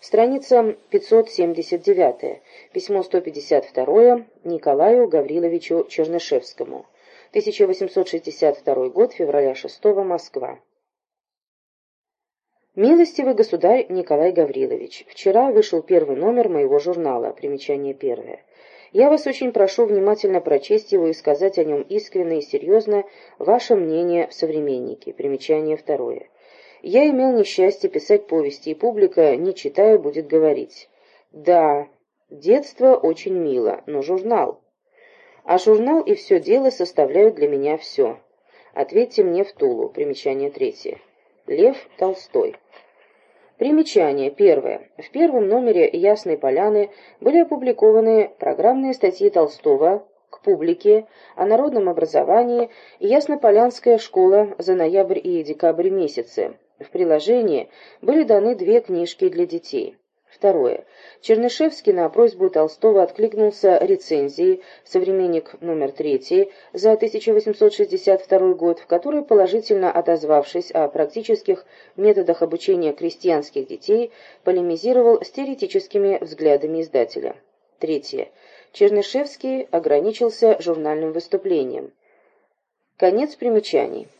Страница 579. Письмо 152 Николаю Гавриловичу Чернышевскому. 1862 год, февраля 6 Москва. Милостивый государь Николай Гаврилович, вчера вышел первый номер моего журнала, примечание первое. Я вас очень прошу внимательно прочесть его и сказать о нем искренне и серьезно ваше мнение в «Современнике», примечание второе. Я имел несчастье писать повести, и публика, не читая, будет говорить. Да, детство очень мило, но журнал. А журнал и все дело составляют для меня все. Ответьте мне в Тулу. Примечание третье. Лев Толстой. Примечание. Первое. В первом номере «Ясной поляны» были опубликованы программные статьи Толстого к публике о народном образовании и Яснополянская школа за ноябрь и декабрь месяцы. В приложении были даны две книжки для детей. Второе. Чернышевский на просьбу Толстого откликнулся рецензией «Современник номер 3» за 1862 год, в которой, положительно отозвавшись о практических методах обучения крестьянских детей, полемизировал с теоретическими взглядами издателя. Третье. Чернышевский ограничился журнальным выступлением. Конец примечаний.